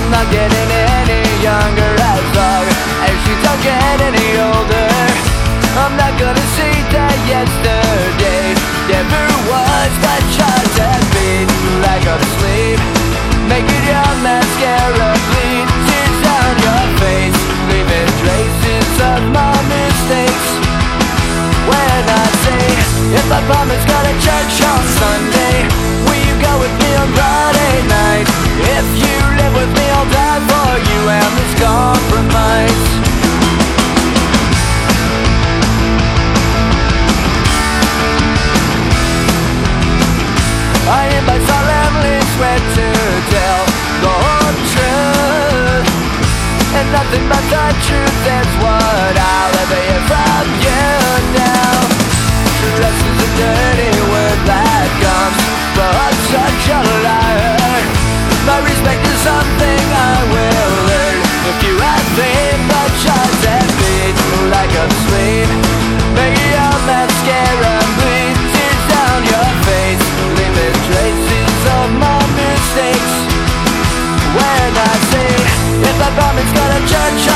I'm not getting any younger as long as she's not getting any older. I'm not gonna see that yesterday never was, but just has been lack of sleep, making your mascara bleed. Tears down your face, leaving traces of my mistakes. When I say if I promise. judge